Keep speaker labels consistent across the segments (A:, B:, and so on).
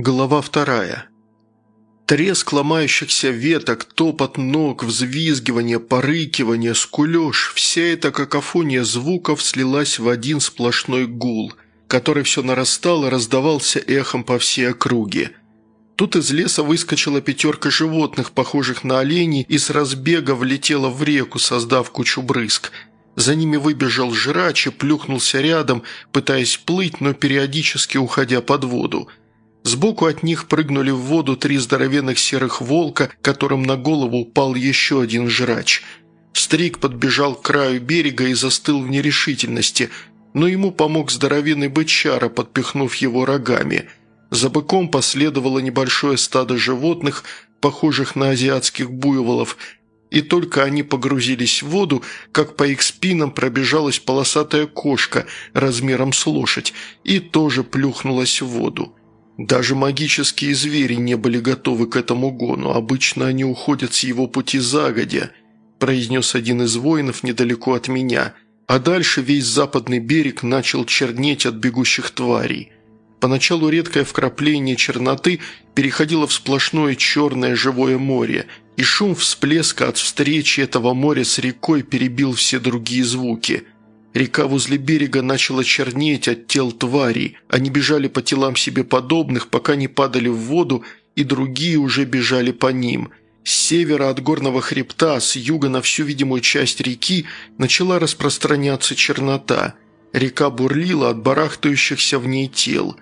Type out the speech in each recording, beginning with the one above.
A: Глава вторая. Треск ломающихся веток, топот ног, взвизгивание, порыкивание, скулеж – вся эта какофония звуков слилась в один сплошной гул, который все нарастал и раздавался эхом по всей округе. Тут из леса выскочила пятерка животных, похожих на оленей, и с разбега влетела в реку, создав кучу брызг – за ними выбежал жрач и плюхнулся рядом, пытаясь плыть, но периодически уходя под воду. Сбоку от них прыгнули в воду три здоровенных серых волка, которым на голову упал еще один жрач. Стрик подбежал к краю берега и застыл в нерешительности, но ему помог здоровенный бычара, подпихнув его рогами. За быком последовало небольшое стадо животных, похожих на азиатских буйволов, и только они погрузились в воду, как по их спинам пробежалась полосатая кошка размером с лошадь и тоже плюхнулась в воду. Даже магические звери не были готовы к этому гону, обычно они уходят с его пути загодя, произнес один из воинов недалеко от меня, а дальше весь западный берег начал чернеть от бегущих тварей. Поначалу редкое вкрапление черноты переходило в сплошное черное живое море, и шум всплеска от встречи этого моря с рекой перебил все другие звуки – Река возле берега начала чернеть от тел тварей. Они бежали по телам себе подобных, пока не падали в воду, и другие уже бежали по ним. С севера от горного хребта, с юга на всю видимую часть реки начала распространяться чернота. Река бурлила от барахтающихся в ней тел.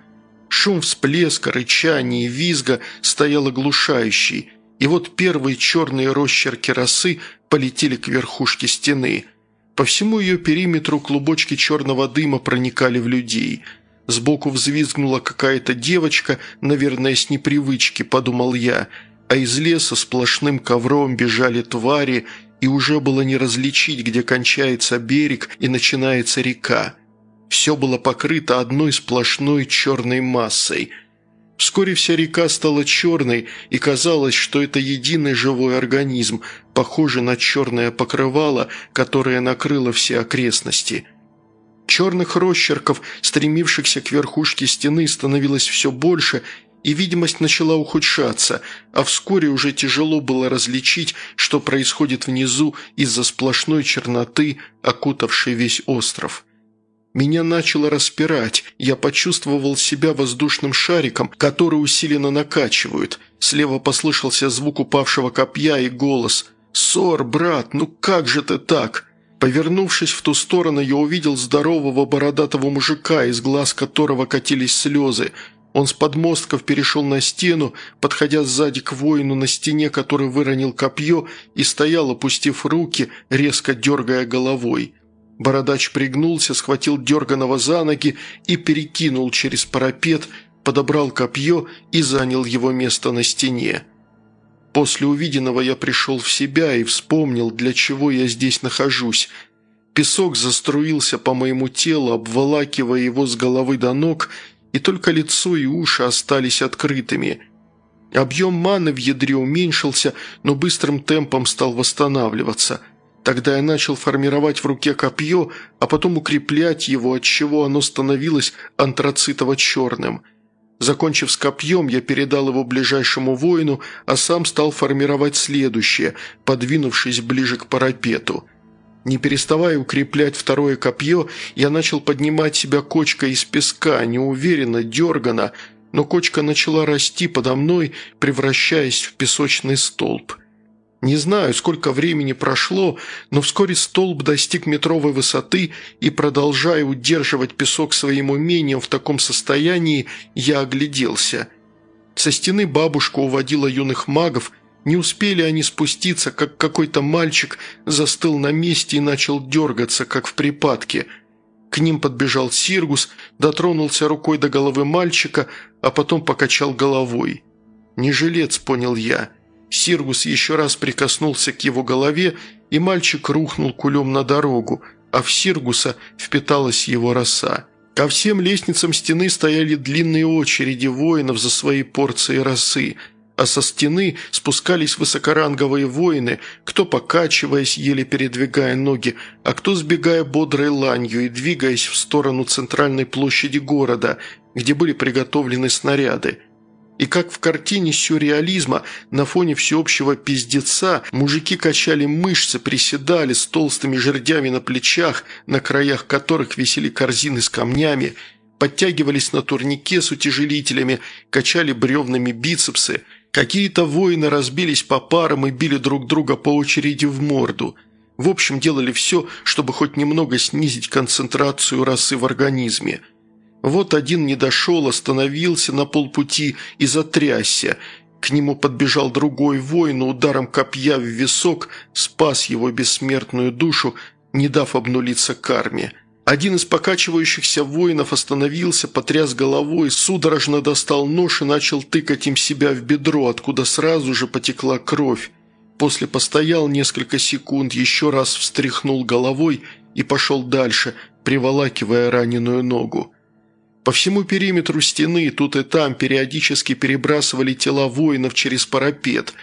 A: Шум всплеска, рычания и визга стоял оглушающий. И вот первые черные росчерки росы полетели к верхушке стены – по всему ее периметру клубочки черного дыма проникали в людей. Сбоку взвизгнула какая-то девочка, наверное, с непривычки, подумал я, а из леса сплошным ковром бежали твари, и уже было не различить, где кончается берег и начинается река. Все было покрыто одной сплошной черной массой – Вскоре вся река стала черной, и казалось, что это единый живой организм, похожий на черное покрывало, которое накрыло все окрестности. Черных росчерков, стремившихся к верхушке стены, становилось все больше, и видимость начала ухудшаться, а вскоре уже тяжело было различить, что происходит внизу из-за сплошной черноты, окутавшей весь остров. Меня начало распирать, я почувствовал себя воздушным шариком, который усиленно накачивают. Слева послышался звук упавшего копья и голос «Сор, брат, ну как же ты так?» Повернувшись в ту сторону, я увидел здорового бородатого мужика, из глаз которого катились слезы. Он с подмостков перешел на стену, подходя сзади к воину на стене, который выронил копье, и стоял, опустив руки, резко дергая головой. Бородач пригнулся, схватил дерганого за ноги и перекинул через парапет, подобрал копье и занял его место на стене. После увиденного я пришел в себя и вспомнил, для чего я здесь нахожусь. Песок заструился по моему телу, обволакивая его с головы до ног, и только лицо и уши остались открытыми. Объем маны в ядре уменьшился, но быстрым темпом стал восстанавливаться – Тогда я начал формировать в руке копье, а потом укреплять его, отчего оно становилось антрацитово-черным. Закончив с копьем, я передал его ближайшему воину, а сам стал формировать следующее, подвинувшись ближе к парапету. Не переставая укреплять второе копье, я начал поднимать себя кочкой из песка, неуверенно, дергано, но кочка начала расти подо мной, превращаясь в песочный столб. Не знаю, сколько времени прошло, но вскоре столб достиг метровой высоты, и, продолжая удерживать песок своим умением в таком состоянии, я огляделся. Со стены бабушка уводила юных магов, не успели они спуститься, как какой-то мальчик застыл на месте и начал дергаться, как в припадке. К ним подбежал Сиргус, дотронулся рукой до головы мальчика, а потом покачал головой. «Не жилец», — понял я, — Сиргус еще раз прикоснулся к его голове, и мальчик рухнул кулем на дорогу, а в Сиргуса впиталась его роса. Ко всем лестницам стены стояли длинные очереди воинов за свои порции росы, а со стены спускались высокоранговые воины, кто покачиваясь, еле передвигая ноги, а кто сбегая бодрой ланью и двигаясь в сторону центральной площади города, где были приготовлены снаряды – И как в картине сюрреализма на фоне всеобщего пиздеца мужики качали мышцы, приседали с толстыми жердями на плечах, на краях которых висели корзины с камнями, подтягивались на турнике с утяжелителями, качали бревнами бицепсы. Какие-то воины разбились по парам и били друг друга по очереди в морду. В общем, делали все, чтобы хоть немного снизить концентрацию расы в организме – вот один не дошел, остановился на полпути и затрясся. К нему подбежал другой воин, ударом копья в висок спас его бессмертную душу, не дав обнулиться карме. Один из покачивающихся воинов остановился, потряс головой, судорожно достал нож и начал тыкать им себя в бедро, откуда сразу же потекла кровь. После постоял несколько секунд, еще раз встряхнул головой и пошел дальше, приволакивая раненую ногу. По всему периметру стены тут и там периодически перебрасывали тела воинов через парапет.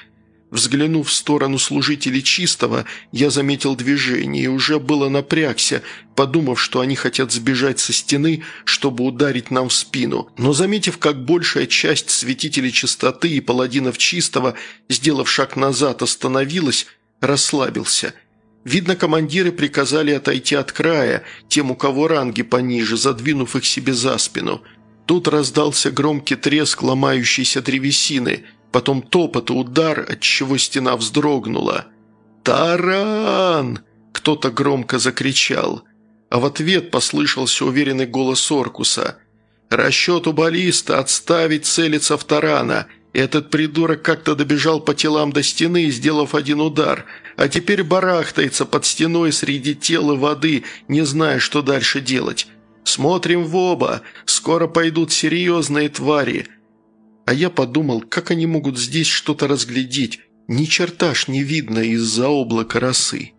A: Взглянув в сторону служителей чистого, я заметил движение и уже было напрягся, подумав, что они хотят сбежать со стены, чтобы ударить нам в спину. Но заметив, как большая часть святителей чистоты и паладинов чистого, сделав шаг назад, остановилась, расслабился – Видно, командиры приказали отойти от края, тем, у кого ранги пониже, задвинув их себе за спину. Тут раздался громкий треск ломающейся древесины, потом топот и удар, отчего стена вздрогнула. «Таран!» – кто-то громко закричал. А в ответ послышался уверенный голос Оркуса. «Расчет у баллиста – отставить целиться в тарана. Этот придурок как-то добежал по телам до стены, сделав один удар – а теперь барахтается под стеной среди тела воды, не зная, что дальше делать. Смотрим в оба, скоро пойдут серьезные твари. А я подумал, как они могут здесь что-то разглядеть, ни черта ж не видно из-за облака росы.